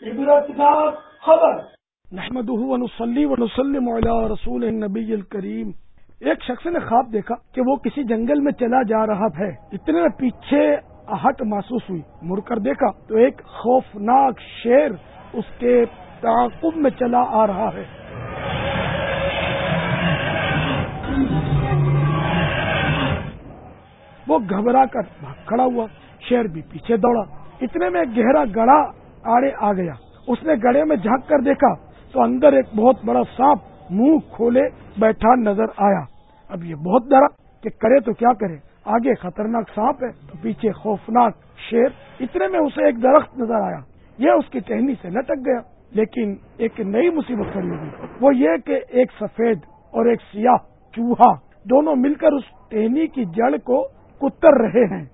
خبر نحمد ونسلی ونسلم علی رسول النبی الکریم۔ ایک شخص نے خواب دیکھا کہ وہ کسی جنگل میں چلا جا رہا ہے۔ اتنے میں پیچھے آہٹ محسوس ہوئی۔ مڑ کر دیکھا تو ایک خوفناک شیر اس کے تعاقب میں چلا آ رہا ہے۔ وہ گھبرا کر کھڑا ہوا، شیر بھی پیچھے دوڑا۔ اتنے میں گہرا گڑا آڑے آ گیا۔ اس نے گڑے میں جھانک کر دیکھا تو اندر ایک بہت بڑا سانپ منہ کھولے بیٹھا نظر آیا۔ اب یہ بہت ڈرا کہ کرے تو کیا کرے؟ آگے خطرناک سانپ ہے تو پیچھے خوفناک شیر۔ اتنے میں اسے ایک درخت نظر آیا۔ یہ اس کی ٹہنی سے لٹک گیا۔ لیکن ایک نئی مصیبت کھڑی ہوگی وہ یہ کہ ایک سفید اور ایک سیاہ چوہا دونوں مل کر اس ٹہنی کی جڑ کو کتر رہے ہیں۔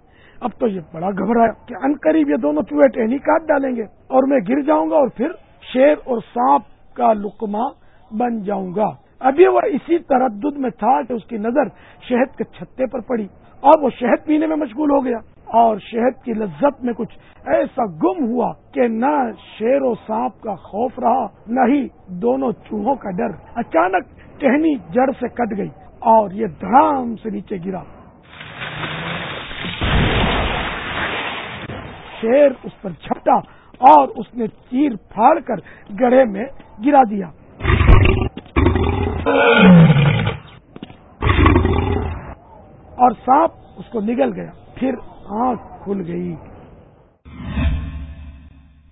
اب تو یہ بڑا گھبرایا کہ ان قریب یہ دونوں چوہے ٹہنی کاٹ ڈالیں گے اور میں گر جاؤں گا اور پھر شیر اور سانپ کا لکما بن جاؤں گا۔ ابھی وہ اسی تردد میں تھا کہ اس کی نظر شہد کے چھتے پر پڑی۔ اور وہ شہد پینے میں مشغول ہو گیا اور شہد کی لذت میں کچھ ایسا گم ہوا کہ نہ شیر و سانپ کا خوف رہا، نہ ہی دونوں چوہوں کا ڈر۔ اچانک ٹہنی جڑ سے کٹ گئی اور یہ دھڑام سے نیچے گرا۔ شیر اس پر چھپٹا اور اس نے چیر پھاڑ کر گڑھے میں گرا دیا۔ اور سانپ اس کو نگل گیا۔ پھر آنکھ کھل گئی۔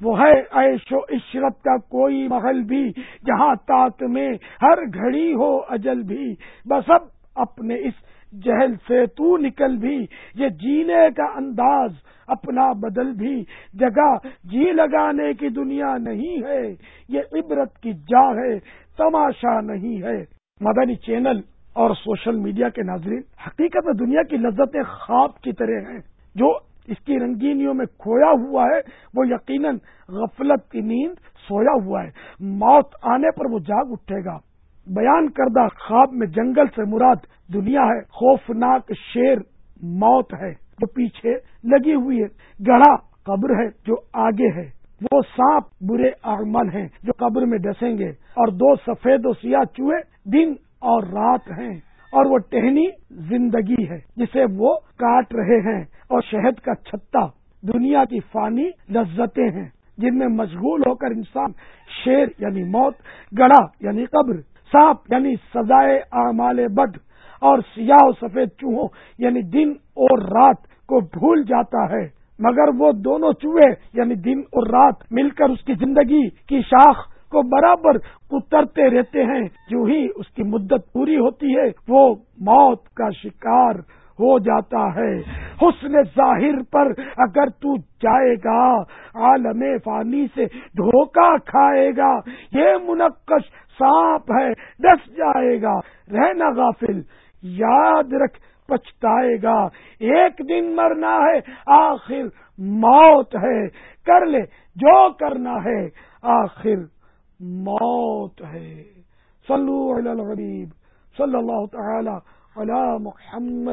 وہ ہے عیش و عشرت کا کوئی محل بھی، جہاں تاک میں ہر گھڑی ہو اجل بھی۔ بس اب اپنے اس جہل سے تو نکل بھی۔ یہ جینے کا انداز اپنا بدل بھی جگہ جی لگانے کی دنیا نہیں ہے۔ یہ عبرت کی جا ہے، تماشا نہیں ہے۔ مدنی چینل اور سوشل میڈیا کے ناظرین، حقیقت میں دنیا کی لذتیں خواب کی طرح ہیں۔ جو اس کی رنگینیوں میں کھویا ہوا ہے، وہ یقیناً غفلت کی نیند سویا ہوا ہے۔ موت آنے پر وہ جاگ اٹھے گا۔ بیان کردہ خواب میں جنگل سے مراد دنیا ہے۔ خوفناک شیر موت ہے۔ جو پیچھے لگی ہوئی ہے۔ گڑھا قبر ہے جو آگے ہے۔ وہ سانپ برے اعمال ہیں جو قبر میں ڈسیں گے۔ اور دو سفید و سیاہ چوہے دن اور رات ہیں۔ اور وہ ٹہنی زندگی ہے جسے وہ کاٹ رہے ہیں۔ اور شہد کا چھتا دنیا کی فانی لذتیں ہیں جن میں مشغول ہو کر انسان شیر یعنی موت گڑا یعنی قبر، سانپ یعنی سزائے اعمال بد۔ اور سیاہ و سفید چوہوں یعنی دن اور رات کو بھول جاتا ہے۔ مگر وہ دونوں چوہے یعنی دن اور رات، مل کر اس کی زندگی کی شاخ کو برابر اترتے رہتے ہیں۔ جو ہی اس کی مدت پوری ہوتی ہے، وہ موت کا شکار ہو جاتا ہے۔ حسن ظاہر پر اگر تو جائے گا، عالم فانی سے دھوکہ کھائے گا۔ یہ منقش سانپ ہے، ڈس جائے گا۔ رہنا غافل یاد رکھ پچھتائے گا۔ ایک دن مرنا ہے، آخر موت ہے۔ کر لے جو کرنا ہے، آخر موت ہے۔ صلو علی الغریب صلی اللہ تعالی علی محمد۔